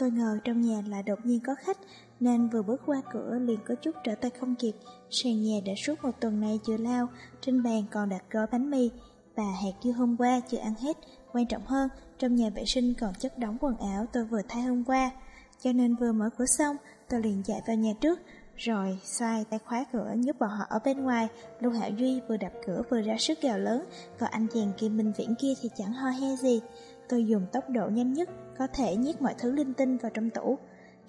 Tôi ngờ trong nhà lại đột nhiên có khách Nên vừa bước qua cửa liền có chút trở tay không kịp. Sàn nhà đã suốt một tuần nay chưa lao Trên bàn còn đặt gói bánh mì. Và hạt dưa hôm qua chưa ăn hết Quan trọng hơn, trong nhà vệ sinh còn chất đóng quần áo tôi vừa thay hôm qua. Cho nên vừa mở cửa xong Tôi liền chạy vào nhà trước Rồi xoay tay khóa cửa nhốt bọn họ ở bên ngoài. Lưu Hạo Duy vừa đập cửa vừa ra sức gào lớn Còn anh chàng Kim Minh Viễn kia thì chẳng ho he gì. Tôi dùng tốc độ nhanh nhất có thể nhét mọi thứ linh tinh vào trong tủ.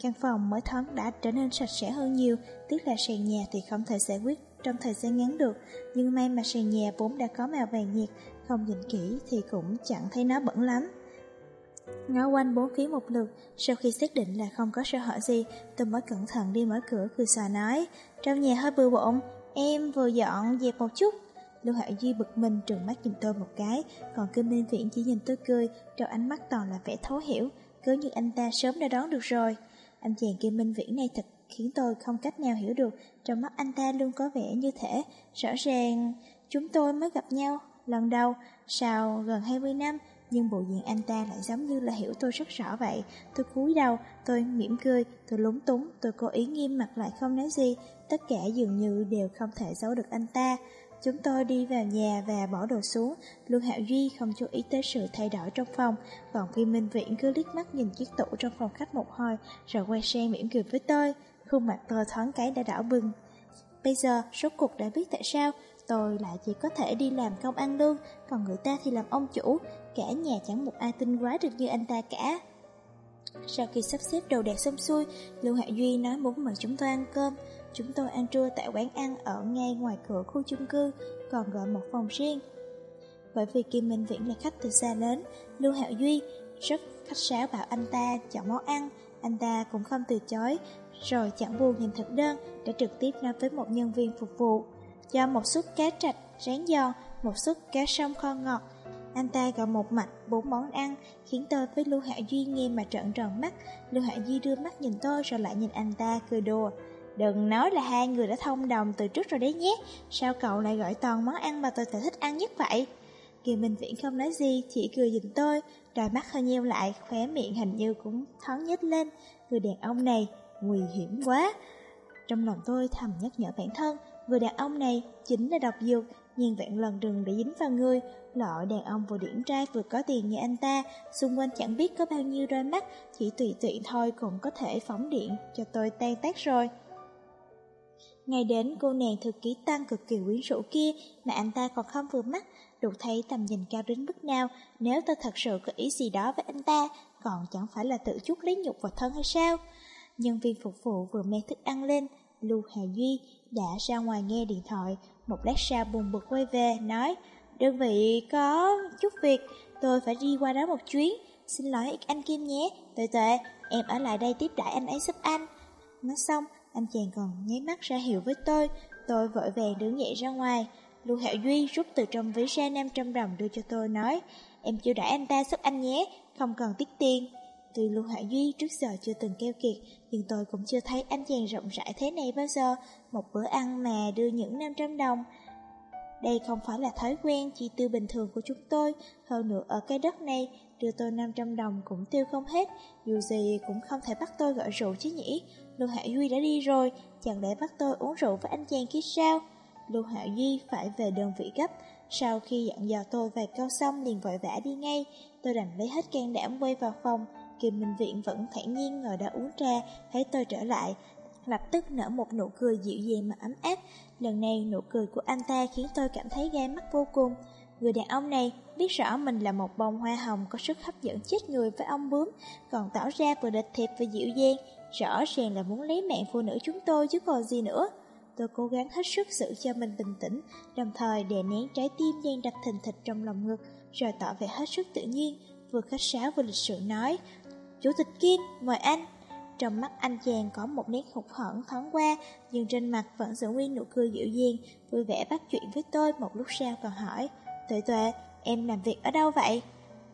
Căn phòng mới thoáng đã trở nên sạch sẽ hơn nhiều, tiếc là sàn nhà thì không thể giải quyết trong thời gian ngắn được, nhưng may mà sàn nhà vốn đã có màu vàng nhiệt, không nhìn kỹ thì cũng chẳng thấy nó bẩn lắm. Ngó quanh bốn phía một lượt, sau khi xác định là không có sơ hở gì, tôi mới cẩn thận đi mở cửa cười xòa nói, trong nhà hơi bừa bộn, em vừa dọn dẹp một chút. Lưu Hạo Duy bực mình trừng mắt nhìn tôi một cái, còn Kim Minh Viễn chỉ nhìn tôi cười, trong ánh mắt toàn là vẻ thấu hiểu, cứ như anh ta sớm đã đoán được rồi. Anh chàng Kim Minh Viễn này thật khiến tôi không cách nào hiểu được, trong mắt anh ta luôn có vẻ như thể, rõ ràng chúng tôi mới gặp nhau lần đầu, sau gần 20 năm, nhưng bộ diện anh ta lại giống như là hiểu tôi rất rõ vậy. Tôi cúi đầu, tôi mỉm cười, tôi lúng túng, tôi cố ý nghiêm mặt lại không nói gì, tất cả dường như đều không thể giấu được anh ta. Chúng tôi đi vào nhà và bỏ đồ xuống, Lương Hạo Duy không chú ý tới sự thay đổi trong phòng, còn Phi Minh Viễn cứ liếc mắt nhìn chiếc tủ trong phòng khách một hồi, rồi quay sang mỉm cười với tôi, khuôn mặt tôi thoáng cái đã đỏ bừng. Bây giờ, rốt cuộc đã biết tại sao tôi lại chỉ có thể đi làm công ăn lương, còn người ta thì làm ông chủ, cả nhà chẳng một ai tin quá được như anh ta cả. Sau khi sắp xếp đồ đạc xong xuôi, Lưu Hạ Duy nói muốn mời chúng tôi ăn cơm. Chúng tôi ăn trưa tại quán ăn ở ngay ngoài cửa khu chung cư, còn gọi một phòng riêng. Bởi vì Kim Minh Viễn là khách từ xa đến, Lưu Hạo Duy rất khách sáo bảo anh ta chọn món ăn, anh ta cũng không từ chối, rồi chẳng buồn nhìn thực đơn để trực tiếp nói với một nhân viên phục vụ. Cho một suất cá trạch rán giòn, một suất cá sông kho ngọt, anh ta gọi một mạch bốn món ăn, khiến tôi với Lưu Hạ Duy nghe mà trợn tròn mắt. Lưu Hạ Duy đưa mắt nhìn tôi rồi lại nhìn anh ta cười đùa. Đừng nói là hai người đã thông đồng từ trước rồi đấy nhé, sao cậu lại gọi toàn món ăn mà tôi thể thích ăn nhất vậy? Kỳ Minh Viễn không nói gì, chỉ cười nhìn tôi, đôi mắt hơi nheo lại, khóe miệng hình như cũng thoáng nhếch lên. Người đàn ông này, nguy hiểm quá. Trong lòng tôi thầm nhắc nhở bản thân, người đàn ông này chính là độc dược, nhìn vạn lần đừng để dính vào người. Loại đàn ông vừa điển trai vừa có tiền như anh ta, xung quanh chẳng biết có bao nhiêu đôi mắt, chỉ tùy tiện thôi cũng có thể phóng điện cho tôi tan tác rồi. Ngày đến cô nàng thực ký tăng cực kỳ quyến rũ kia mà anh ta còn không vừa mắt, đủ thấy tầm nhìn cao đến mức nào, nếu tôi thật sự có ý gì đó với anh ta, còn chẳng phải là tự chút lấy nhục vào thân hay sao? Nhân viên phục vụ vừa mang thức ăn lên, Lưu Hà Duy đã ra ngoài nghe điện thoại, một lát sau buồn bực quay về, nói Đơn vị có chút việc, tôi phải đi qua đó một chuyến, xin lỗi anh Kim nhé, tuệ tuệ, em ở lại đây tiếp đãi anh ấy giúp anh. Nói xong, anh chàng còn nháy mắt ra hiệu với tôi, tôi vội vàng đứng dậy ra ngoài. Lưu Hạo Duy rút từ trong ví ra 500 đồng đưa cho tôi nói, em chưa đãi anh ta giúp anh nhé, không cần tiết tiền. Tuy Lưu Hạ Duy trước giờ chưa từng keo kiệt, nhưng tôi cũng chưa thấy anh chàng rộng rãi thế này bao giờ. Một bữa ăn mà đưa những 500 đồng. Đây không phải là thói quen chi tiêu bình thường của chúng tôi, hơn nữa ở cái đất này, đưa tôi 500 đồng cũng tiêu không hết, dù gì cũng không thể bắt tôi gọi rượu chứ nhỉ. Lưu Hạ Duy đã đi rồi, chẳng lẽ bắt tôi uống rượu với anh chàng kia sao? Lưu Hạ Duy phải về đơn vị gấp, sau khi dặn dò tôi vài câu xong liền vội vã đi ngay, tôi đành lấy hết can đảm quay vào phòng, Kim Minh Viện vẫn thản nhiên ngồi đó uống trà, thấy tôi trở lại, lập tức nở một nụ cười dịu dàng mà ấm áp. Lần này nụ cười của anh ta khiến tôi cảm thấy gai mắt vô cùng. Người đàn ông này biết rõ mình là một bông hoa hồng có sức hấp dẫn chết người với ông bướm, còn tỏ ra vừa địch thiệp và dịu dàng, rõ ràng là muốn lấy mạng phụ nữ chúng tôi chứ còn gì nữa. Tôi cố gắng hết sức giữ cho mình bình tĩnh, đồng thời đè nén trái tim đang đập thình thịch trong lòng ngực, rồi tỏ vẻ hết sức tự nhiên, vừa khách sáo vừa lịch sự nói, Chủ tịch Kim, mời anh. trong mắt anh chàng có một nét hụt hẫng thoáng qua, nhưng trên mặt vẫn giữ nguyên nụ cười dịu dàng, vui vẻ bắt chuyện với tôi một lúc sau còn hỏi, Tuệ tuệ, em làm việc ở đâu vậy?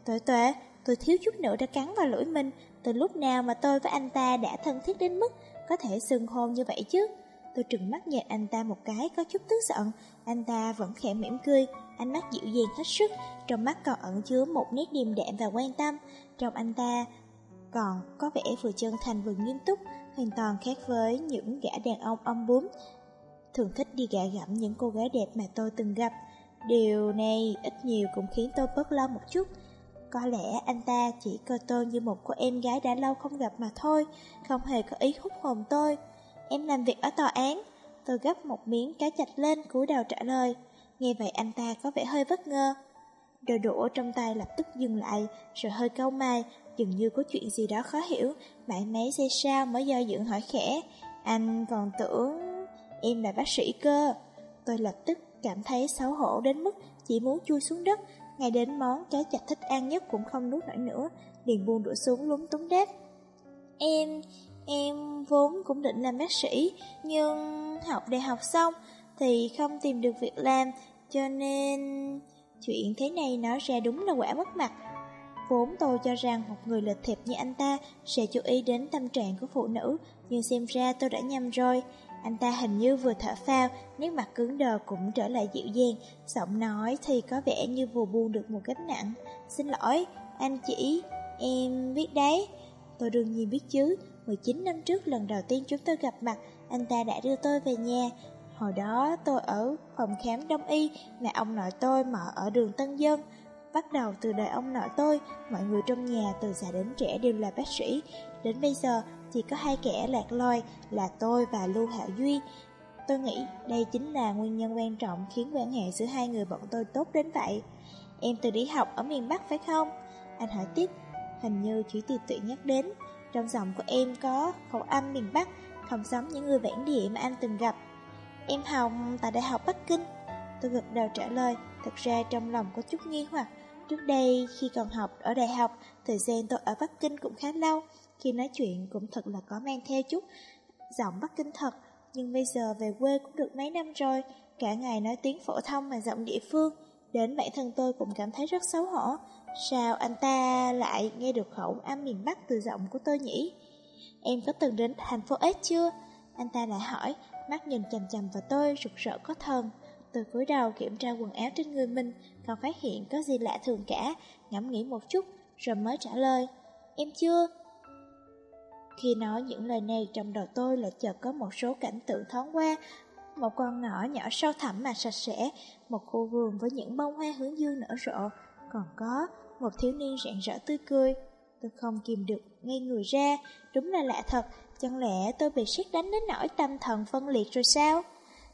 Tuệ tuệ, tôi thiếu chút nữa đã cắn vào lưỡi mình, từ lúc nào mà tôi với anh ta đã thân thiết đến mức có thể xưng hôn như vậy chứ? Tôi trừng mắt nhìn anh ta một cái có chút tức giận, anh ta vẫn khẽ mỉm cười, ánh mắt dịu dàng hết sức, trong mắt còn ẩn chứa một nét điềm đạm và quan tâm. Trong anh ta còn có vẻ vừa chân thành vừa nghiêm túc, hoàn toàn khác với những gã đàn ông ông bướm. Thường thích đi gạ gẫm những cô gái đẹp mà tôi từng gặp. Điều này ít nhiều cũng khiến tôi bớt lo một chút. Có lẽ anh ta chỉ coi tôi như một cô em gái đã lâu không gặp mà thôi, không hề có ý hút hồn tôi. Em làm việc ở tòa án. Tôi gấp một miếng cá chạch lên cúi đầu trả lời. Nghe vậy anh ta có vẻ hơi bất ngờ. Đôi đũa trong tay lập tức dừng lại, rồi hơi cau mày, dường như có chuyện gì đó khó hiểu. Mãi mấy giây sau mới do dự hỏi khẽ. Anh còn tưởng em là bác sĩ cơ. Tôi lập tức cảm thấy xấu hổ đến mức chỉ muốn chui xuống đất, ngay đến món cá chạch thích ăn nhất cũng không nuốt nổi nữa, liền buông đũa xuống lúng túng đáp. Em, em vốn cũng định làm bác sĩ, nhưng học đại học xong thì không tìm được việc làm, cho nên... Chuyện thế này nói ra đúng là quả mất mặt. Vốn tôi cho rằng một người lịch thiệp như anh ta sẽ chú ý đến tâm trạng của phụ nữ, nhưng xem ra tôi đã nhầm rồi. Anh ta hình như vừa thở phao, nét mặt cứng đờ cũng trở lại dịu dàng, giọng nói thì có vẻ như vừa buông được một gánh nặng. Xin lỗi, anh chỉ, em biết đấy. Tôi đương nhiên biết chứ, 19 năm trước lần đầu tiên chúng tôi gặp mặt, anh ta đã đưa tôi về nhà. Hồi đó tôi ở phòng khám đông y mà ông nội tôi mở ở đường Tân Dân. Bắt đầu từ đời ông nội tôi, mọi người trong nhà từ già đến trẻ đều là bác sĩ. Đến bây giờ, chỉ có hai kẻ lạc loi là tôi và Lưu Hạo Duy. Tôi nghĩ đây chính là nguyên nhân quan trọng khiến quan hệ giữa hai người bọn tôi tốt đến vậy. Em từ đi học ở miền Bắc phải không? Anh hỏi tiếp, hình như chỉ tiệt tự nhắc đến. Trong giọng của em có khẩu âm miền Bắc, không giống những người bản địa mà anh từng gặp. Em học tại Đại học Bắc Kinh. Tôi gật đầu trả lời, thật ra trong lòng có chút nghi hoặc. Trước đây, khi còn học ở đại học, thời gian tôi ở Bắc Kinh cũng khá lâu. Khi nói chuyện cũng thật là có mang theo chút giọng Bắc Kinh thật. Nhưng bây giờ về quê cũng được mấy năm rồi, cả ngày nói tiếng phổ thông mà giọng địa phương. Đến bản thân tôi cũng cảm thấy rất xấu hổ. Sao anh ta lại nghe được khẩu âm miền Bắc từ giọng của tôi nhỉ? Em có từng đến thành phố S chưa? Anh ta lại hỏi, mắt nhìn chằm chằm vào tôi rực rỡ có thần. Tôi cúi đầu kiểm tra quần áo trên người mình, còn phát hiện có gì lạ thường cả, ngẫm nghĩ một chút, rồi mới trả lời. Em chưa. Khi nói những lời này trong đầu tôi lại chợt có một số cảnh tượng thoáng qua, một con ngõ nhỏ sâu thẳm mà sạch sẽ, một khu vườn với những bông hoa hướng dương nở rộ, còn có một thiếu niên rạng rỡ tươi cười. Tôi không kìm được ngay người ra, đúng là lạ thật, chẳng lẽ tôi bị siết đánh đến nỗi tâm thần phân liệt rồi sao?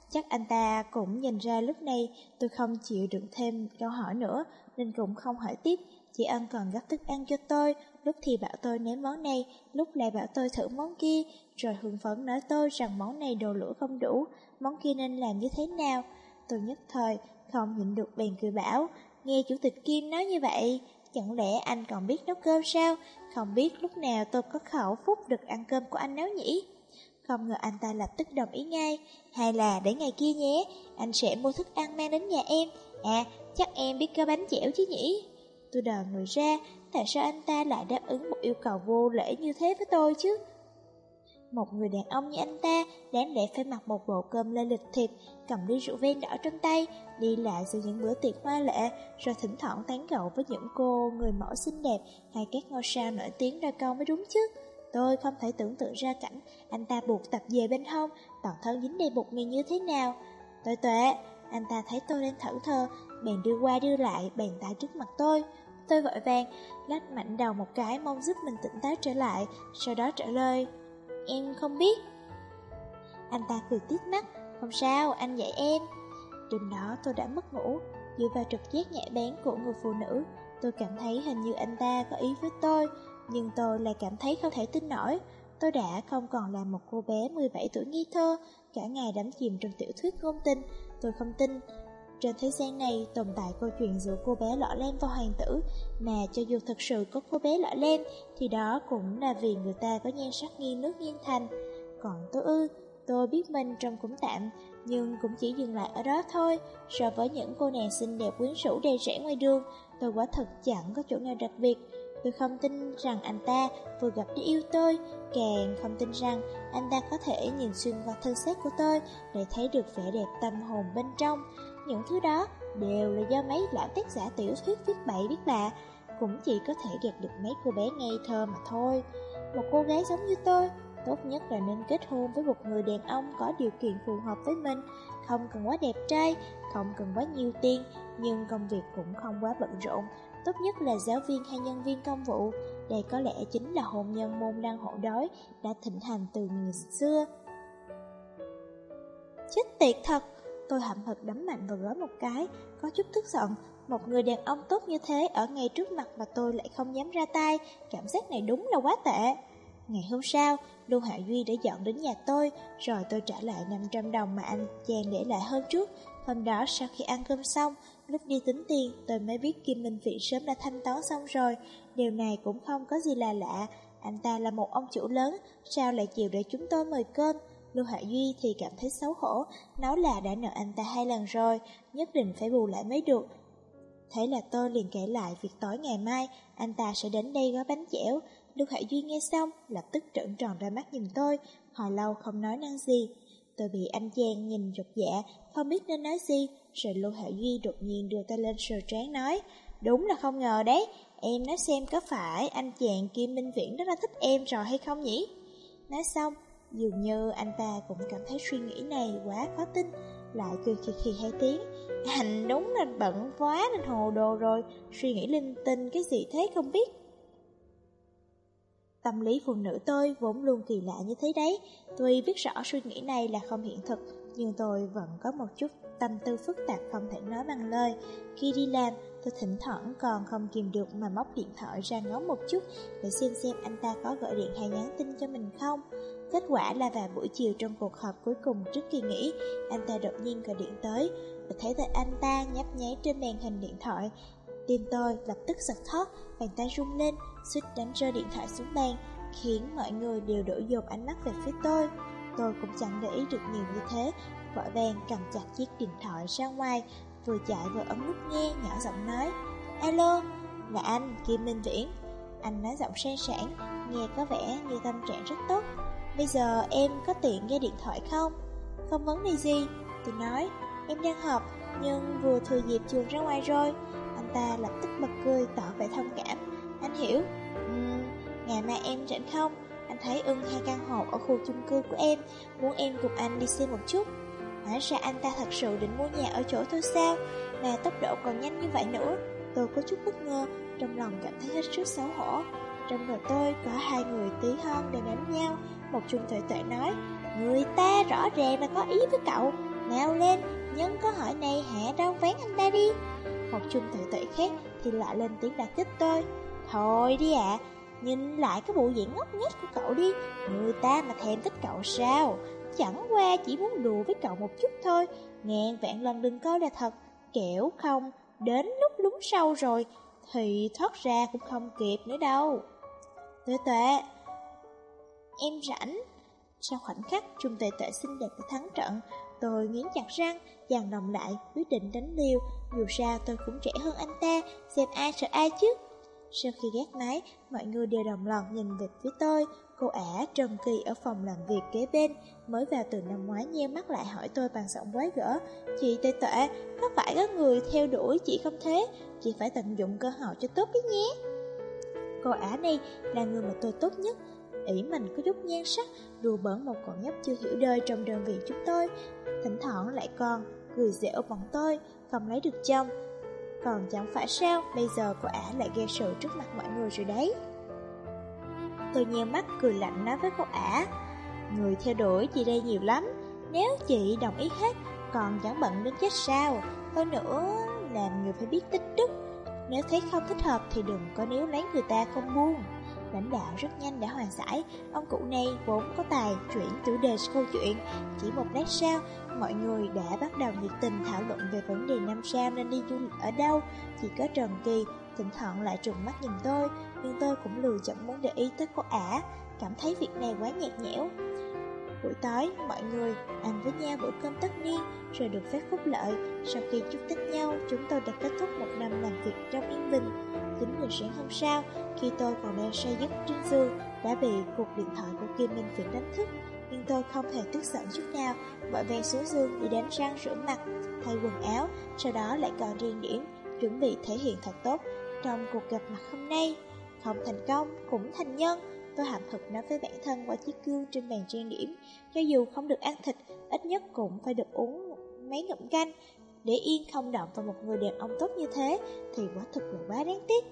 Chắc anh ta cũng nhìn ra lúc này tôi không chịu đựng thêm câu hỏi nữa, nên cũng không hỏi tiếp, chị ân còn gấp thức ăn cho tôi, lúc thì bảo tôi nếm món này, lúc lại bảo tôi thử món kia, rồi hưng phấn nói tôi rằng món này đồ lửa không đủ, món kia nên làm như thế nào. Tôi nhất thời không nhịn được bèn cười bảo, nghe chủ tịch Kim nói như vậy, chẳng lẽ anh còn biết nấu cơm sao? Không biết lúc nào tôi có khẩu phúc được ăn cơm của anh nấu nhỉ? Không ngờ anh ta lập tức đồng ý ngay Hay là để ngày kia nhé Anh sẽ mua thức ăn mang đến nhà em À chắc em biết cơ bánh dẻo chứ nhỉ Tôi đờ người ra Tại sao anh ta lại đáp ứng một yêu cầu vô lễ như thế với tôi chứ Một người đàn ông như anh ta Đáng lẽ phải mặc một bộ cơm lê lịch thiệp Cầm ly rượu ven đỏ trong tay Đi lại giữa những bữa tiệc hoa lệ Rồi thỉnh thoảng tán gẫu với những cô Người mẫu xinh đẹp Hay các ngôi sao nổi tiếng ra câu mới đúng chứ Tôi không thể tưởng tượng ra cảnh anh ta buộc tập về bên hông, toàn thân dính đầy bột mì như thế nào. Tôi tuệ, anh ta thấy tôi đang thẫn thơ, bèn đưa qua đưa lại, bàn tay trước mặt tôi. Tôi vội vàng, lách mạnh đầu một cái mong giúp mình tỉnh táo trở lại, sau đó trả lời, em không biết. Anh ta cười tiếc mắt, không sao, anh dạy em. Đêm đó tôi đã mất ngủ, dựa vào trực giác nhạy bén của người phụ nữ, tôi cảm thấy hình như anh ta có ý với tôi, nhưng tôi lại cảm thấy không thể tin nổi Tôi đã không còn là một cô bé 17 tuổi nghi thơ Cả ngày đắm chìm trong tiểu thuyết ngôn tình Tôi không tin trên thế gian này tồn tại câu chuyện giữa cô bé lọ lem và hoàng tử, mà cho dù thật sự có cô bé lọ lem, thì đó cũng là vì người ta có nhan sắc nghiêng nước nghiêng thành. Còn tôi ư, tôi biết mình trông cũng tạm, nhưng cũng chỉ dừng lại ở đó thôi. So với những cô nàng xinh đẹp quyến rũ đầy rẽ ngoài đường, tôi quả thật chẳng có chỗ nào đặc biệt. Tôi không tin rằng anh ta vừa gặp để yêu tôi, càng không tin rằng anh ta có thể nhìn xuyên qua thân xác của tôi để thấy được vẻ đẹp tâm hồn bên trong. Những thứ đó đều là do mấy lão tác giả tiểu thuyết viết bậy viết bạ, cũng chỉ có thể gạt được mấy cô bé ngây thơ mà thôi. Một cô gái giống như tôi, tốt nhất là nên kết hôn với một người đàn ông có điều kiện phù hợp với mình, không cần quá đẹp trai, không cần quá nhiều tiền, nhưng công việc cũng không quá bận rộn, tốt nhất là giáo viên hay nhân viên công vụ. Đây có lẽ chính là hôn nhân môn đăng hộ đói đã thịnh hành từ ngày xưa. Chết tiệt thật! Tôi hậm hực đấm mạnh vào gối một cái, có chút tức giận. Một người đàn ông tốt như thế ở ngay trước mặt mà tôi lại không dám ra tay, cảm giác này đúng là quá tệ. Ngày hôm sau, Lưu Hạ Duy đã dọn đến nhà tôi, rồi tôi trả lại 500 đồng mà anh chàng để lại hôm trước. Hôm đó sau khi ăn cơm xong, lúc đi tính tiền, tôi mới biết Kim Minh Viện sớm đã thanh toán xong rồi. Điều này cũng không có gì là lạ, anh ta là một ông chủ lớn, sao lại chịu để chúng tôi mời cơm. Lưu Hạ Duy thì cảm thấy xấu hổ, nói là đã nợ anh ta hai lần rồi, nhất định phải bù lại mới được. Thế là tôi liền kể lại việc tối ngày mai, anh ta sẽ đến đây gói bánh dẻo. Lưu Hạ Duy nghe xong, lập tức trợn tròn ra mắt nhìn tôi, hồi lâu không nói năng gì. Tôi bị anh chàng nhìn rụt dạ, không biết nên nói gì, rồi Lưu Hạ Duy đột nhiên đưa tay lên sờ trán nói, đúng là không ngờ đấy, em nói xem có phải anh chàng Kim Minh Viễn rất là thích em rồi hay không nhỉ? Nói xong, Dường như anh ta cũng cảm thấy suy nghĩ này quá khó tin, Lại cười khì khì hai tiếng. Anh đúng là bận quá nên hồ đồ rồi, Suy nghĩ linh tinh cái gì thế không biết. Tâm lý phụ nữ tôi vốn luôn kỳ lạ như thế đấy. Tuy biết rõ suy nghĩ này là không hiện thực, Nhưng tôi vẫn có một chút tâm tư phức tạp không thể nói bằng lời. Khi đi làm tôi thỉnh thoảng còn không kìm được mà móc điện thoại ra ngó một chút Để xem xem anh ta có gọi điện hay nhắn tin cho mình không Kết quả là vào buổi chiều trong cuộc họp cuối cùng trước kỳ nghỉ, anh ta đột nhiên gọi điện tới. Và thấy tên anh ta nhấp nháy trên màn hình điện thoại. Tim tôi lập tức giật thót, bàn tay rung lên, suýt đánh rơi điện thoại xuống bàn, khiến mọi người đều đổ dồn ánh mắt về phía tôi. Tôi cũng chẳng để ý được nhiều như thế, vội vàng cầm chặt chiếc điện thoại ra ngoài, vừa chạy vừa ấn nút nghe, nhỏ giọng nói, Alo, là anh, Kim Minh Viễn. Anh nói giọng sang sảng, nghe có vẻ như tâm trạng rất tốt. Bây giờ em có tiện nghe điện thoại không? Không vấn đề gì Tôi nói Em đang họp Nhưng vừa thừa dịp chuồn ra ngoài rồi Anh ta lập tức bật cười tỏ vẻ thông cảm Anh hiểu uhm, Ngày mai em rảnh không? Anh thấy ưng hai căn hộ ở khu chung cư của em Muốn em cùng anh đi xem một chút Hóa ra anh ta thật sự định mua nhà ở chỗ thôi sao? Mà tốc độ còn nhanh như vậy nữa. Tôi có chút bất ngờ Trong lòng cảm thấy hết sức xấu hổ. Trong đầu tôi có hai người tí hon đang đánh nhau. Một trung tuệ tuệ nói Người ta rõ ràng là có ý với cậu. Nào lên, nhân có hỏi này hạ rau ván anh ta đi. Một trung tuệ tuệ khác thì lại lên tiếng đặt kích tôi Thôi đi ạ Nhìn lại cái bộ diện ngốc nghếch của cậu đi. Người ta mà thèm thích cậu sao? Chẳng qua chỉ muốn đùa với cậu một chút thôi. Ngàn vạn lần đừng coi là thật. Kẻo không, Đến lúc lúng sâu rồi, Thì thoát ra cũng không kịp nữa đâu. Tuệ tuệ, Em rảnh? Sau khoảnh khắc, Trung tuệ tuệ xinh đẹp của thắng trận, Tôi nghiến chặt răng Dàn đồng lại, quyết định đánh liều. Dù sao tôi cũng trẻ hơn anh ta, Xem ai sợ ai chứ Sau khi gác máy, Mọi người đều đồng loạt nhìn về phía tôi. Cô ả Trần Kỳ ở phòng làm việc kế bên Mới vào từ năm ngoái nheo mắt lại hỏi tôi bằng giọng quái gỡ Chị tệ tệ Có phải có người theo đuổi chị không thế Chị phải tận dụng cơ hội cho tốt biết nhé Cô ả này là người mà tôi tốt nhất ỷ mình có chút nhan sắc, đùa bỡn một con nhóc chưa hiểu đời trong đơn vị chúng tôi. Thỉnh thoảng lại còn cười dẻo bọn tôi, không lấy được chồng. Còn chẳng phải sao, bây giờ cô ả lại gây sự trước mặt mọi người rồi đấy. Tôi nheo mắt cười lạnh nói với cô ả, người theo đuổi chị đây nhiều lắm, nếu chị đồng ý hết, còn chẳng bận đến chết sao. Hơn nữa, làm người phải biết tích đức, nếu thấy không thích hợp thì đừng có nếu lấy người ta không buông. lãnh đạo rất nhanh đã hoàn giải. Ông cụ này vốn có tài chuyển chủ đề câu chuyện. Chỉ một lát sau, mọi người đã bắt đầu nhiệt tình thảo luận về vấn đề năm sao nên đi du lịch ở đâu. Chỉ có Trần Kỳ thỉnh thoảng lại trừng mắt nhìn tôi, nhưng tôi cũng lười chẳng muốn để ý tới cô ả, cảm thấy việc này quá nhạt nhẽo. Buổi tối, mọi người ăn với nhau bữa cơm tất niên, rồi được phép phúc lợi. Sau khi chúc Tết nhau, chúng tôi đã kết thúc một năm làm việc trong yên bình. 9 giờ sáng hôm sau, khi tôi còn đang say giấc trên giường, đã bị cuộc điện thoại của Kim Minh Việt đánh thức. Nhưng tôi không hề tức giận chút nào, vội vàng xuống giường đi đánh răng rửa mặt, thay quần áo, sau đó lại còn riêng điểm, chuẩn bị thể hiện thật tốt trong cuộc gặp mặt hôm nay. Không thành công, cũng thành nhân. Tôi hậm thực nói với bản thân qua chiếc gương trên bàn trang điểm, cho dù không được ăn thịt, ít nhất cũng phải được uống mấy ngụm canh, để yên không động vào một người đàn ông tốt như thế, thì quả thực là quá đáng tiếc.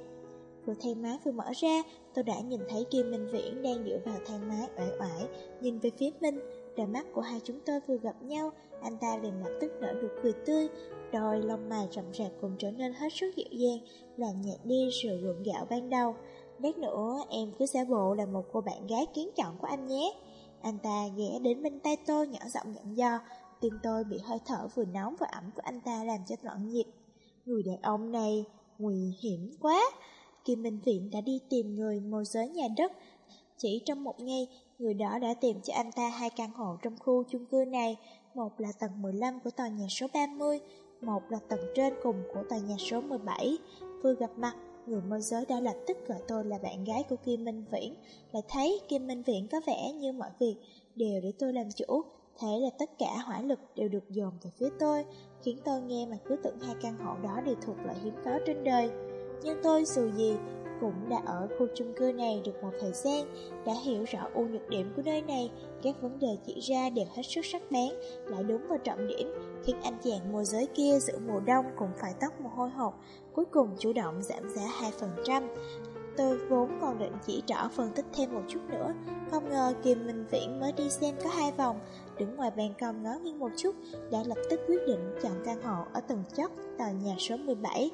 Vừa thang máy vừa mở ra, tôi đã nhìn thấy Kim Minh Viễn đang dựa vào thang máy oải oải, nhìn về phía Minh. Đôi mắt của hai chúng tôi vừa gặp nhau, anh ta liền lập tức nở nụ cười tươi, đôi lông mày rậm rạp cũng trở nên hết sức dịu dàng, làm nhạt đi sự gượng gạo ban đầu. Lát nữa em cứ giả bộ là một cô bạn gái kiến chọn của anh nhé. Anh ta ghé đến bên tay tôi nhỏ giọng nhận do, tim tôi bị hơi thở vừa nóng vừa ẩm của anh ta làm cho loạn nhịp. Người đàn ông này nguy hiểm quá. Kim Minh Viện đã đi tìm người môi giới nhà đất. Chỉ trong một ngày, người đó đã tìm cho anh ta hai căn hộ trong khu chung cư này. Một là tầng 15 của tòa nhà số 30, một là tầng trên cùng của tòa nhà số 17. Vừa gặp mặt, người môi giới đã lập tức gọi tôi là bạn gái của Kim Minh Viễn. Lại thấy Kim Minh Viễn có vẻ như mọi việc đều để tôi làm chủ. Thế là tất cả hỏa lực đều được dồn về phía tôi, khiến tôi nghe mà cứ tưởng hai căn hộ đó đều thuộc loại hiếm có trên đời. Nhưng tôi dù gì cũng đã ở khu chung cư này được một thời gian, đã hiểu rõ ưu nhược điểm của nơi này, các vấn đề chỉ ra đều hết sức sắc bén, lại đúng vào trọng điểm, khiến anh chàng môi giới kia giữa mùa đông cũng phải tóc mồ hôi hột, cuối cùng chủ động giảm giá 2%. Tôi vốn còn định chỉ rõ phân tích thêm một chút nữa, không ngờ Kim Minh Viễn mới đi xem có hai vòng, đứng ngoài ban công ngó nghiêng một chút, đã lập tức quyết định chọn căn hộ ở tầng chót tòa nhà số 17.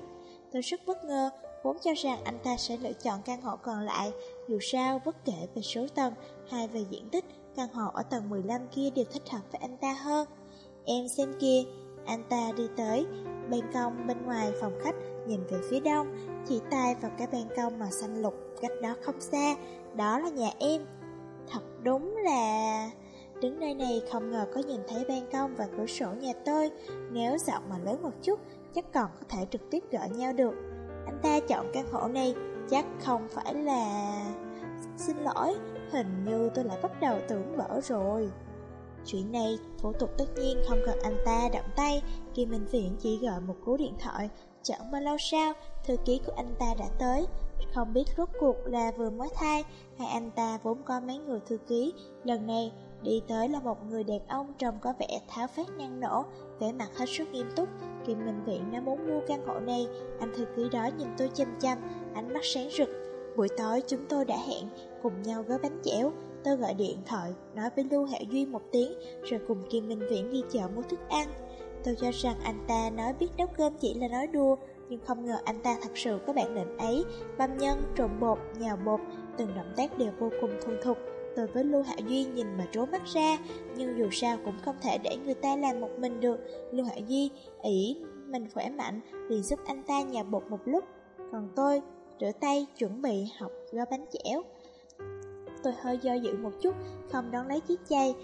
Tôi rất bất ngờ, vốn cho rằng anh ta sẽ lựa chọn căn hộ còn lại, dù sao bất kể về số tầng hay về diện tích, căn hộ ở tầng 15 kia đều thích hợp với anh ta hơn. Em xem kia, anh ta đi tới, ban công bên ngoài phòng khách nhìn về phía đông, chỉ tay vào cái ban công màu xanh lục cách đó không xa, đó là nhà em. Thật đúng là... Đứng nơi này không ngờ có nhìn thấy ban công và cửa sổ nhà tôi, nếu giọng mà lớn một chút, chắc còn có thể trực tiếp gọi nhau được. Anh ta chọn căn hộ này, chắc không phải là... Xin lỗi, hình như tôi lại bắt đầu tưởng vỡ rồi. Chuyện này, thủ tục tất nhiên không cần anh ta động tay, khi Minh Viện chỉ gọi một cú điện thoại. Chẳng bao lâu sau, thư ký của anh ta đã tới. Không biết rốt cuộc là vừa mới thai, hay anh ta vốn có mấy người thư ký. Lần này, đi tới là một người đàn ông trông có vẻ tháo phát năng nổ, vẻ mặt hết sức nghiêm túc. Kim Minh Viện đã muốn mua căn hộ này, anh thư ký đó nhìn tôi chăm chăm, ánh mắt sáng rực. Buổi tối chúng tôi đã hẹn cùng nhau gói bánh chẻo. Tôi gọi điện thoại, nói với Lưu Hạo Duy một tiếng, rồi cùng Kim Minh Viễn đi chợ mua thức ăn. Tôi cho rằng anh ta nói biết nấu cơm chỉ là nói đùa, nhưng không ngờ anh ta thật sự có bản lĩnh ấy, băm nhân, trộn bột, nhào bột, từng động tác đều vô cùng thuần thục. Tôi với Lưu Hạo Duy nhìn mà trố mắt ra, nhưng dù sao cũng không thể để người ta làm một mình được. Lưu Hạo Duy ý mình khỏe mạnh, liền giúp anh ta nhào bột một lúc. Còn tôi, rửa tay, chuẩn bị học gói bánh chẻo. Tôi hơi do dự một chút, không đón lấy chiếc chay.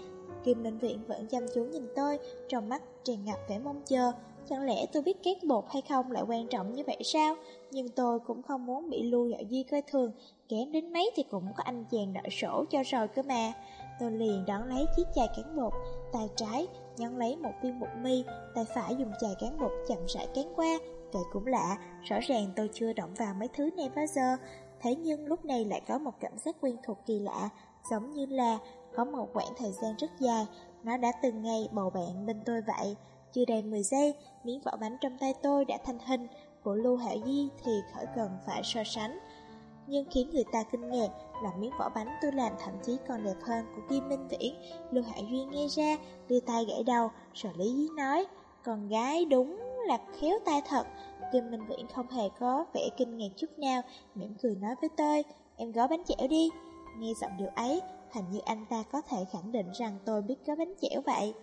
Kim Minh Viện vẫn chăm chú nhìn tôi, trong mắt tràn ngập vẻ mong chờ. Chẳng lẽ tôi biết két bột hay không lại quan trọng như vậy sao? Nhưng tôi cũng không muốn bị lưu dạo di coi thường, kém đến mấy thì cũng có anh chàng đợi sổ cho rồi cơ mà. Tôi liền đón lấy chiếc chai cán bột, tay trái nhấn lấy một viên bột mi, tay phải dùng chai cán bột chậm rãi cán qua. Vậy cũng lạ, rõ ràng tôi chưa động vào mấy thứ này bao giờ, Thế nhưng lúc này lại có một cảm giác quen thuộc kỳ lạ, giống như là có một khoảng thời gian rất dài, nó đã từng ngày bầu bạn bên tôi vậy. Chưa đầy 10 giây, miếng vỏ bánh trong tay tôi đã thành hình, của Lưu Hạo Di thì khỏi cần phải so sánh. Nhưng khiến người ta kinh ngạc là miếng vỏ bánh tôi làm thậm chí còn đẹp hơn của Kim Minh Viễn. Lưu Hạ Duy nghe ra, đưa tay gãy đầu, rồi lý dí nói, con gái đúng là khéo tay thật, Kim Minh Viễn không hề có vẻ kinh ngạc chút nào, mỉm cười nói với tôi, em gói bánh chẻo đi. Nghe giọng điều ấy, hình như anh ta có thể khẳng định rằng tôi biết gói bánh chẻo vậy.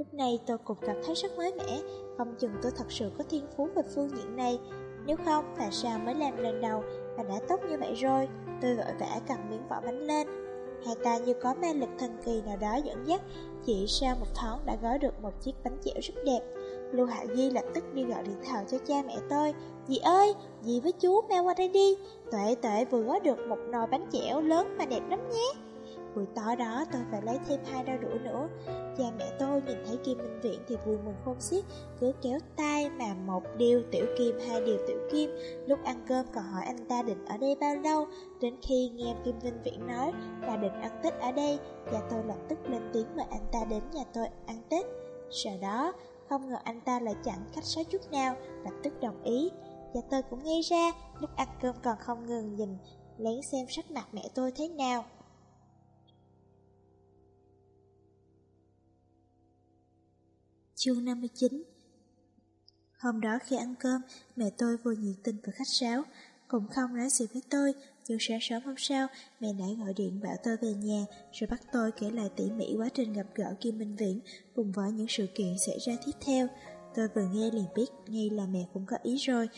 Lúc này tôi cũng cảm thấy rất mới mẻ, không chừng tôi thật sự có thiên phú về phương diện này. Nếu không, tại sao mới làm lần đầu mà đã tốt như vậy rồi? Tôi vội vã cầm miếng vỏ bánh lên. Hai ta như có ma lực thần kỳ nào đó dẫn dắt, chỉ sau một tháng đã gói được một chiếc bánh chẻo rất đẹp. Lưu Hạ Di lập tức đi gọi điện thoại cho cha mẹ tôi. Dì ơi, dì với chú mau qua đây đi. Tuệ tuệ vừa gói được một nồi bánh chẻo lớn mà đẹp lắm nhé. Buổi tối đó tôi phải lấy thêm hai đôi đũa nữa. Cha mẹ tôi nhìn thấy Kim Minh Viễn thì vui mừng khôn xiết, Cứ kéo tay mà một điều tiểu kim, hai điều tiểu kim. Lúc ăn cơm còn hỏi anh ta định ở đây bao lâu. Đến khi nghe Kim Minh Viễn nói là định ăn Tết ở đây Cha tôi lập tức lên tiếng mời anh ta đến nhà tôi ăn Tết. Sau đó, không ngờ anh ta lại chẳng khách sáo chút nào, Lập tức đồng ý. Cha tôi cũng nghe ra, Lúc ăn cơm còn không ngừng nhìn, Lén xem sắc mặt mẹ tôi thế nào. Chương 59 Hôm đó khi ăn cơm, mẹ tôi vừa nhiệt tình vừa khách sáo, cũng không nói gì với tôi, nhưng sáng sớm hôm sau, mẹ đã gọi điện bảo tôi về nhà, rồi bắt tôi kể lại tỉ mỉ quá trình gặp gỡ Kim Minh Viễn, cùng với những sự kiện xảy ra tiếp theo. Tôi vừa nghe liền biết ngay là mẹ cũng có ý rồi,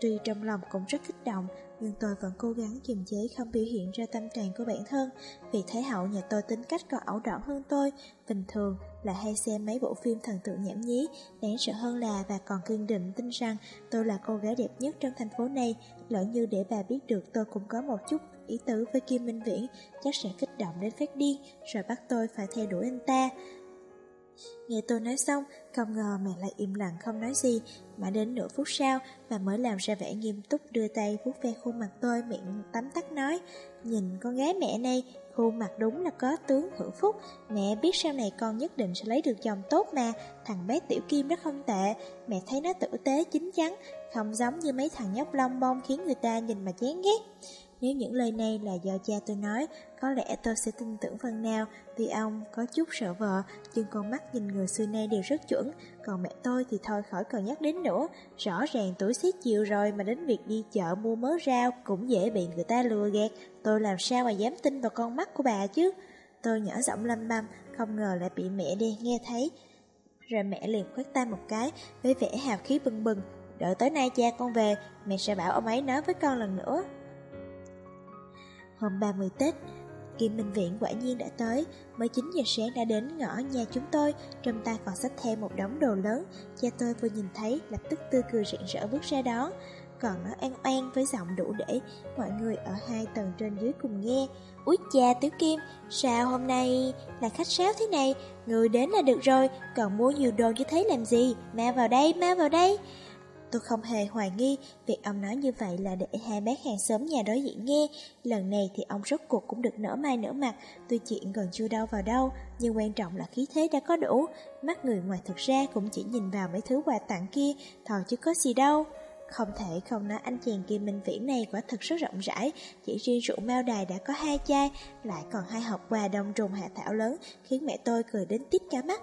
Tuy trong lòng cũng rất kích động, nhưng tôi vẫn cố gắng kiềm chế không biểu hiện ra tâm trạng của bản thân, vì Thái Hậu nhà tôi tính cách còn ẩu đỏn hơn tôi, bình thường là hay xem mấy bộ phim thần tượng nhảm nhí, đáng sợ hơn là và còn kiên định tin rằng tôi là cô gái đẹp nhất trong thành phố này, lỡ như để bà biết được tôi cũng có một chút ý tứ với Kim Minh Viễn, chắc sẽ kích động đến phát điên, rồi bắt tôi phải theo đuổi anh ta. Nghe tôi nói xong, không ngờ mẹ lại im lặng không nói gì, mà đến nửa phút sau, bà mới làm ra vẻ nghiêm túc đưa tay vuốt ve khuôn mặt tôi miệng tắm tắt nói, nhìn con gái mẹ này, khuôn mặt đúng là có tướng hưởng phúc, mẹ biết sau này con nhất định sẽ lấy được chồng tốt mà, thằng bé Tiểu Kim đó không tệ, mẹ thấy nó tử tế chính chắn, không giống như mấy thằng nhóc lông bông khiến người ta nhìn mà chán ghét. Nếu những lời này là do cha tôi nói, có lẽ tôi sẽ tin tưởng phần nào, vì ông có chút sợ vợ, nhưng con mắt nhìn người xưa nay đều rất chuẩn, còn mẹ tôi thì thôi khỏi cần nhắc đến nữa. Rõ ràng tuổi xế chiều rồi mà đến việc đi chợ mua mớ rau cũng dễ bị người ta lừa gạt, tôi làm sao mà dám tin vào con mắt của bà chứ. Tôi nhỏ giọng lâm băm, không ngờ lại bị mẹ đe nghe thấy. Rồi mẹ liền khoát tay một cái, với vẻ hào khí bừng bừng, đợi tới nay cha con về, mẹ sẽ bảo ông ấy nói với con lần nữa. Hôm 30 Tết, Kim Minh Viện quả nhiên đã tới, mới 9 giờ sáng đã đến ngõ nhà chúng tôi, trong tay còn xách theo một đống đồ lớn. Cha tôi vừa nhìn thấy, lập tức tươi cười rạng rỡ bước ra đó. Còn nó an oan với giọng đủ để mọi người ở hai tầng trên dưới cùng nghe. Úi cha Tiểu Kim, sao hôm nay là khách sáo thế này? Người đến là được rồi, còn mua nhiều đồ như thế làm gì? ma vào đây, ma vào đây. Tôi không hề hoài nghi việc ông nói như vậy là để hai bác hàng xóm nhà đối diện nghe. Lần này thì ông rốt cuộc cũng được nở mai nở mặt, tuy chuyện còn chưa đâu vào đâu, nhưng quan trọng là khí thế đã có đủ. Mắt người ngoài thực ra cũng chỉ nhìn vào mấy thứ quà tặng kia, thò chứ có gì đâu. Không thể không nói anh chàng kia minh viễn này quả thật rất rộng rãi, chỉ riêng rượu mao đài đã có hai chai, lại còn hai hộp quà đông trùng hạ thảo lớn, khiến mẹ tôi cười đến tít cả mắt.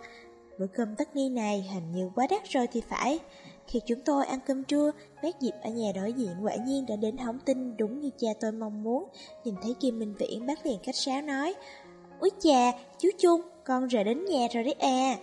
Bữa cơm tất niên này hình như quá đắt rồi thì phải. Khi chúng tôi ăn cơm trưa, bác Diệp ở nhà đối diện quả nhiên đã đến hóng tin đúng như cha tôi mong muốn. Nhìn thấy Kim Minh Viễn bác liền cách sáo nói, Úi cha, chú Trung, con rời đến nhà rồi đấy à.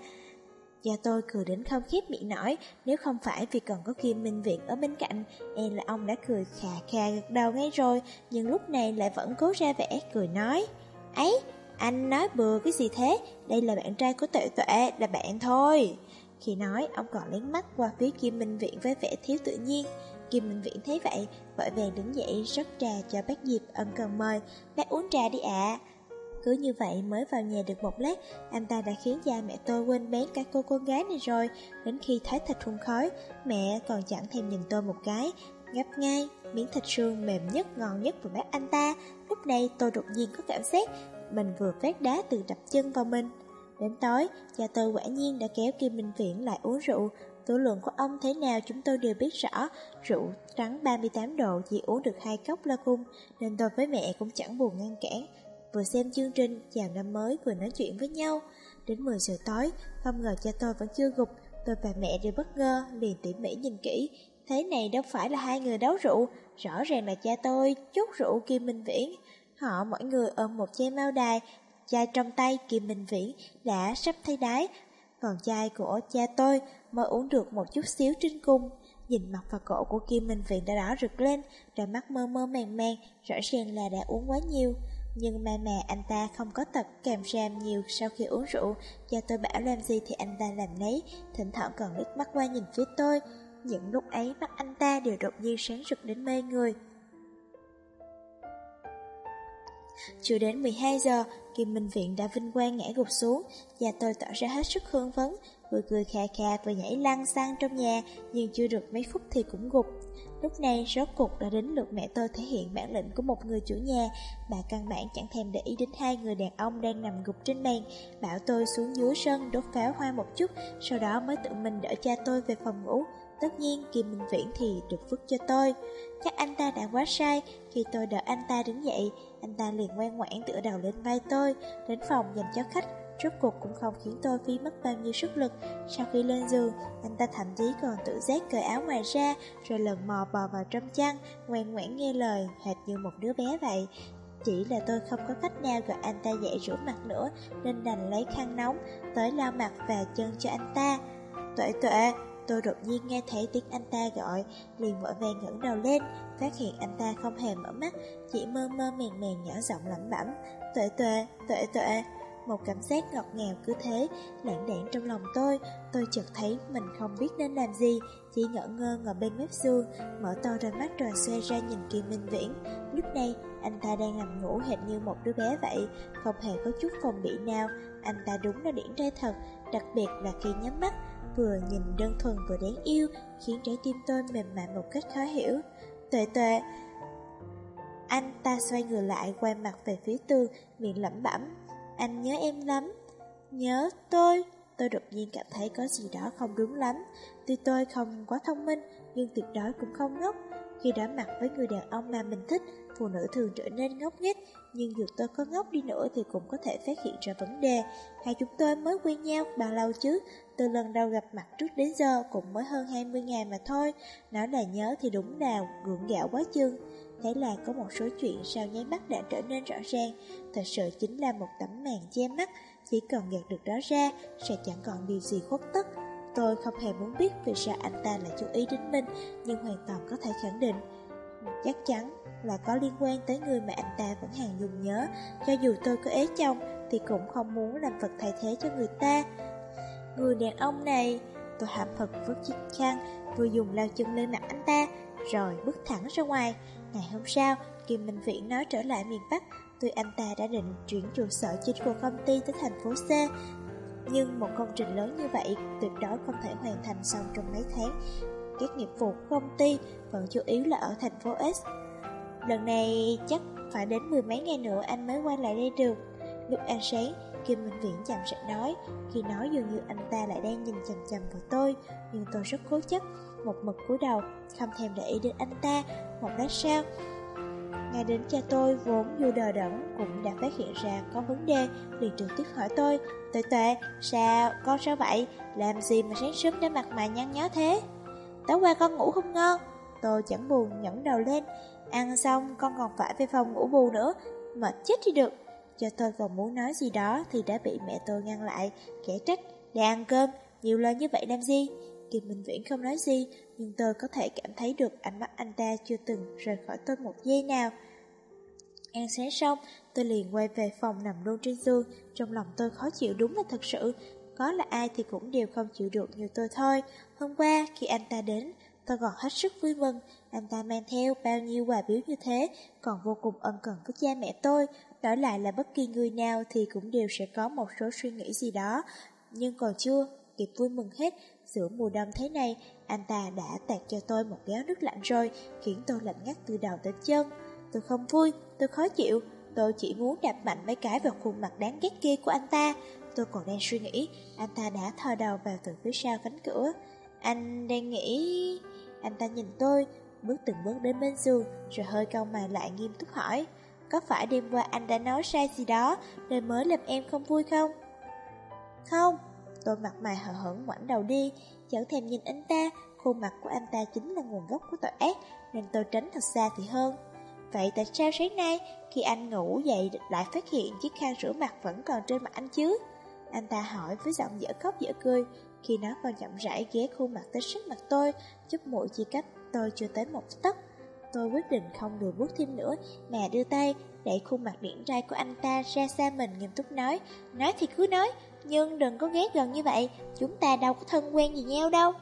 Cha tôi cười đến không khép miệng nổi, nếu không phải vì còn có Kim Minh Viện ở bên cạnh, em là ông đã cười khà khà gật đầu ngay rồi, nhưng lúc này lại vẫn cố ra vẻ, cười nói, ấy, anh nói bừa cái gì thế, đây là bạn trai của tuệ tuệ, là bạn thôi. Khi nói, ông còn lén mắt qua phía Kim Minh Viện với vẻ thiếu tự nhiên. Kim Minh Viện thấy vậy, vội vàng đứng dậy rót trà cho bác Diệp ân cần mời, bác uống trà đi ạ. Cứ như vậy mới vào nhà được một lát, anh ta đã khiến cha mẹ tôi quên bén cả cô con gái này rồi. Đến khi thấy thịt hun khói, mẹ còn chẳng thèm nhìn tôi một cái, gấp ngay, miếng thịt sườn mềm nhất, ngon nhất vào bác anh ta. Lúc này tôi đột nhiên có cảm giác mình vừa vét đá từ đập chân vào mình. Đến tối, cha tôi quả nhiên đã kéo Kim Minh Viễn lại uống rượu. Tử lượng của ông thế nào chúng tôi đều biết rõ. Rượu trắng 38 độ chỉ uống được hai cốc la cung, nên tôi với mẹ cũng chẳng buồn ngăn cản. Vừa xem chương trình chào năm mới vừa nói chuyện với nhau. Đến 10 giờ tối, không ngờ cha tôi vẫn chưa gục. Tôi và mẹ đều bất ngờ, liền tỉ mỉ nhìn kỹ. Thế này đâu phải là hai người đấu rượu, rõ ràng là cha tôi chút rượu Kim Minh Viễn. Họ mỗi người ôm một chai mao đài, chai trong tay Kim Minh Viễn đã sắp thay đáy, còn chai của cha tôi mới uống được một chút xíu trên cung. Nhìn mặt và cổ của Kim Minh Viễn đã đỏ rực lên, đôi mắt mơ mơ màng màng, rõ ràng là đã uống quá nhiều. Nhưng mà mà anh ta không có tật kèm ram nhiều sau khi uống rượu, cha tôi bảo làm gì thì anh ta làm nấy, thỉnh thoảng còn liếc mắt qua nhìn phía tôi. Những lúc ấy mắt anh ta đều đột nhiên sáng rực đến mê người. Chưa đến 12 giờ, Kim Minh Viện đã vinh quang ngã gục xuống, và tôi tỏ ra hết sức hương phấn, vừa cười khà khà vừa nhảy lăn sang trong nhà, nhưng chưa được mấy phút thì cũng gục. Lúc này, rốt cuộc đã đến lượt mẹ tôi thể hiện bản lĩnh của một người chủ nhà. Bà căn bản chẳng thèm để ý đến hai người đàn ông đang nằm gục trên bàn, bảo tôi xuống dưới sân đốt pháo hoa một chút, sau đó mới tự mình đỡ cha tôi về phòng ngủ. Tất nhiên Kim Minh Viễn thì được phước cho tôi. Chắc anh ta đã quá sai Khi tôi đợi anh ta đứng dậy Anh ta liền ngoan ngoãn tựa đầu lên vai tôi, Đến phòng dành cho khách. Rốt cuộc cũng không khiến tôi phí mất bao nhiêu sức lực. Sau khi lên giường, Anh ta thậm chí còn tự giác cởi áo ngoài ra, Rồi lần mò bò vào trong chăn, Ngoan ngoãn nghe lời, Hệt như một đứa bé vậy. Chỉ là tôi không có cách nào gọi anh ta dậy rửa mặt nữa, Nên đành lấy khăn nóng, Tới lau mặt và chân cho anh ta. Tuệ tuệ! Tôi đột nhiên nghe thấy tiếng anh ta gọi, liền vội vàng ngẩng đầu lên, phát hiện anh ta không hề mở mắt, chỉ mơ mơ mèn mèn nhỏ giọng lẩm bẩm, tuệ tuệ, tuệ tuệ. Một cảm giác ngọt ngào cứ thế, lãng đãng trong lòng tôi, tôi chợt thấy mình không biết nên làm gì, chỉ ngỡ ngơ ngồi bên mép giường, mở to đôi mắt rồi xoay ra nhìn Kim Minh Viễn. Lúc này, anh ta đang nằm ngủ hệt như một đứa bé vậy, không hề có chút phòng bị nào, anh ta đúng là điển trai thật, đặc biệt là khi nhắm mắt, vừa nhìn đơn thuần vừa đáng yêu, khiến trái tim tôi mềm mại một cách khó hiểu. Tuệ tuệ, anh ta xoay người lại quay mặt về phía tường, miệng lẩm bẩm. Anh nhớ em lắm. Nhớ tôi. Tôi đột nhiên cảm thấy có gì đó không đúng lắm. Tuy tôi không quá thông minh, nhưng tuyệt đối cũng không ngốc. Khi đối mặt với người đàn ông mà mình thích, phụ nữ thường trở nên ngốc nghếch, nhưng dù tôi có ngốc đi nữa thì cũng có thể phát hiện ra vấn đề. Hai chúng tôi mới quen nhau bao lâu chứ? Từ lần đầu gặp mặt trước đến giờ cũng mới hơn 20 ngày mà thôi. Nói là nhớ thì đúng nào, gượng gạo quá chừng. Thế là có một số chuyện sau nháy mắt đã trở nên rõ ràng. Thật sự chính là một tấm màn che mắt, chỉ cần gạt được đó ra, sẽ chẳng còn điều gì khuất tất. Tôi không hề muốn biết vì sao anh ta lại chú ý đến mình, nhưng hoàn toàn có thể khẳng định. Chắc chắn là có liên quan tới người mà anh ta vẫn hàng dùng nhớ. Cho dù tôi có ế chồng, thì cũng không muốn làm vật thay thế cho người ta. Người đàn ông này, tôi hạm thật với chiếc khăn, vừa dùng lao chân lên mặt anh ta, rồi bước thẳng ra ngoài. Ngày hôm sau, Kim Minh Viễn nói trở lại miền Bắc, tuy anh ta đã định chuyển trụ sở chính của công ty tới thành phố C, nhưng một công trình lớn như vậy tuyệt đối không thể hoàn thành xong trong mấy tháng. Các nghiệp vụ công ty vẫn chủ yếu là ở thành phố S. Lần này chắc phải đến mười mấy ngày nữa anh mới quay lại đây được. Lúc ăn sáng, Kim Minh Viễn chậm rãi nói, khi nói dường như anh ta lại đang nhìn chầm chầm vào tôi, nhưng tôi rất cố chấp, một mực cúi đầu, không thèm để ý đến anh ta. Một lát sau, ngay đến cha tôi vốn dù đờ đẫn cũng đã phát hiện ra có vấn đề, liền trực tiếp hỏi tôi, Tuệ tuệ, sao, con sao vậy? Làm gì mà sáng sớm đến mặt mày nhăn nhó thế? Tối qua con ngủ không ngon. Tôi chẳng buồn nhẫn đầu lên, ăn xong con còn phải về phòng ngủ bù nữa, mệt chết đi được. Cho tôi còn muốn nói gì đó thì đã bị mẹ tôi ngăn lại, kẻ trách, để ăn cơm, nhiều lời như vậy làm gì? Kim Minh Viễn không nói gì, nhưng tôi có thể cảm thấy được ánh mắt anh ta chưa từng rời khỏi tôi một giây nào. Ăn sáng xong, tôi liền quay về phòng nằm luôn trên giường, trong lòng tôi khó chịu đúng là thật sự. Có là ai thì cũng đều không chịu được như tôi thôi. Hôm qua, khi anh ta đến, tôi còn hết sức vui mừng. Anh ta mang theo bao nhiêu quà biếu như thế, còn vô cùng ân cần với cha mẹ tôi. Đổi lại là bất kỳ người nào thì cũng đều sẽ có một số suy nghĩ gì đó. Nhưng còn chưa, kịp vui mừng hết, giữa mùa đông thế này, anh ta đã tạt cho tôi một gáo nước lạnh rồi, khiến tôi lạnh ngắt từ đầu tới chân. Tôi không vui, tôi khó chịu, tôi chỉ muốn đạp mạnh mấy cái vào khuôn mặt đáng ghét kia của anh ta. Tôi còn đang suy nghĩ, anh ta đã thò đầu vào từ phía sau cánh cửa. Anh đang nghĩ... Anh ta nhìn tôi, bước từng bước đến bên giường, rồi hơi cau mày lại nghiêm túc hỏi. Có phải đêm qua anh đã nói sai gì đó, nên mới làm em không vui không? Không, tôi mặt mày hờ hững ngoảnh đầu đi, chẳng thèm nhìn anh ta, khuôn mặt của anh ta chính là nguồn gốc của tội ác, nên tôi tránh thật xa thì hơn. Vậy tại sao sáng nay, khi anh ngủ dậy lại phát hiện chiếc khăn rửa mặt vẫn còn trên mặt anh chứ? Anh ta hỏi với giọng dở khóc dở cười, khi nó còn chậm rãi ghé khuôn mặt tới sức mặt tôi, chút mũi chỉ cách tôi chưa tới một tấc. Tôi quyết định không đùa bước thêm nữa, mà đưa tay, đẩy khuôn mặt điển trai của anh ta ra xa mình nghiêm túc nói. Nói thì cứ nói, nhưng đừng có ghé gần như vậy, chúng ta đâu có thân quen gì nhau đâu.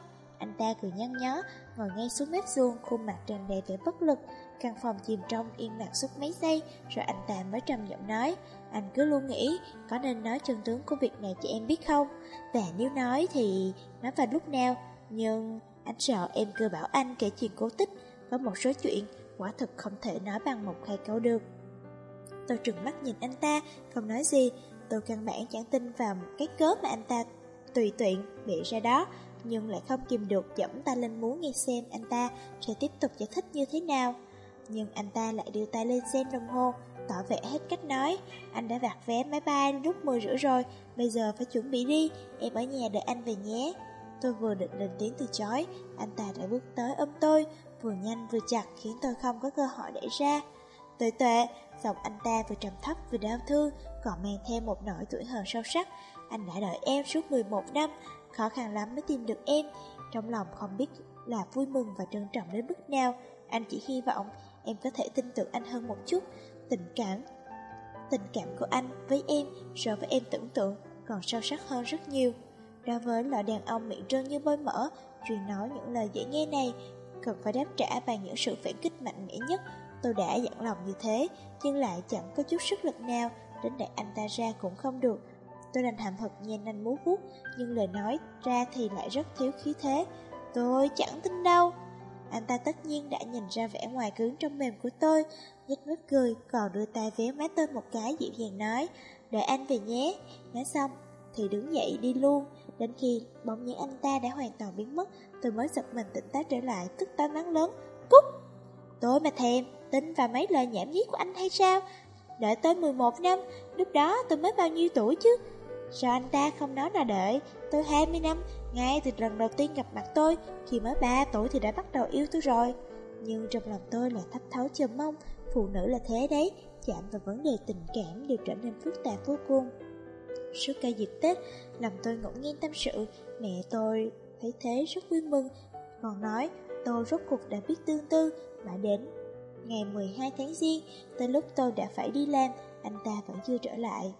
Anh ta cười nhăn nhó, ngồi ngay xuống mép xuông, khuôn mặt tràn đầy vẻ bất lực. Căn phòng chìm trong yên lặng suốt mấy giây, rồi anh ta mới trầm giọng nói, anh cứ luôn nghĩ có nên nói chân tướng của việc này cho em biết không? Và nếu nói thì nói vào lúc nào? Nhưng anh sợ em cứ bảo anh kể chuyện cố tích, có một số chuyện quả thực không thể nói bằng một hai câu được. Tôi trừng mắt nhìn anh ta, không nói gì, tôi căn bản chẳng tin vào cái cớ mà anh ta tùy tiện bị ra đó, nhưng lại không kìm được dẫm ta lên muốn nghe xem anh ta sẽ tiếp tục giải thích như thế nào. Nhưng anh ta lại đưa tay lên xem đồng hồ, tỏ vẻ hết cách nói. Anh đã vặt vé máy bay lúc 10 rưỡi rồi, bây giờ phải chuẩn bị đi, em ở nhà đợi anh về nhé. Tôi vừa định lên tiếng từ chối, anh ta đã bước tới ôm tôi, vừa nhanh vừa chặt khiến tôi không có cơ hội để ra. Tuệ tuệ, giọng anh ta vừa trầm thấp vừa đau thương, còn mang thêm một nỗi tuổi hờn sâu sắc. Anh đã đợi em suốt 11 năm, khó khăn lắm mới tìm được em. Trong lòng không biết là vui mừng và trân trọng đến mức nào. Anh chỉ hy vọng em có thể tin tưởng anh hơn một chút. Tình cảm Tình cảm của anh với em so với em tưởng tượng còn sâu sắc hơn rất nhiều. Đối với loại đàn ông miệng trơn như bôi mỡ, truyền nói những lời dễ nghe này, cần phải đáp trả bằng những sự phản kích mạnh mẽ nhất. Tôi đã dặn lòng như thế, nhưng lại chẳng có chút sức lực nào, đến để anh ta ra cũng không được. Tôi đành hậm hực nhen nanh múa vuốt, nhưng lời nói ra thì lại rất thiếu khí thế. Tôi chẳng tin đâu. Anh ta tất nhiên đã nhìn ra vẻ ngoài cứng trong mềm của tôi, nhếch mép cười, còn đưa tay véo má tôi một cái dịu dàng nói, đợi anh về nhé. Nói xong, thì đứng dậy đi luôn. Đến khi bóng những anh ta đã hoàn toàn biến mất, tôi mới giật mình tỉnh táo trở lại, tức tối mắng lớn, cút! Tôi mà thèm, tin vào mấy lời nhảm nhí của anh hay sao? Đợi tới 11 năm, lúc đó tôi mới bao nhiêu tuổi chứ? Sao anh ta không nói là đợi? Tôi 20 năm, Ngay từ lần đầu tiên gặp mặt tôi, Khi mới 3 tuổi thì đã bắt đầu yêu tôi rồi. Nhưng trong lòng tôi lại thấp thấu chờ mong, Phụ nữ là thế đấy, Chạm vào vấn đề tình cảm đều trở nên phức tạp vô cùng. Suốt cả dịp Tết, Lòng tôi ngẫu nhiên tâm sự, Mẹ tôi thấy thế rất vui mừng. Còn nói, tôi rốt cuộc đã biết tương tư Mãi đến ngày 12 tháng Giêng, Tới lúc tôi đã phải đi làm, Anh ta vẫn chưa trở lại.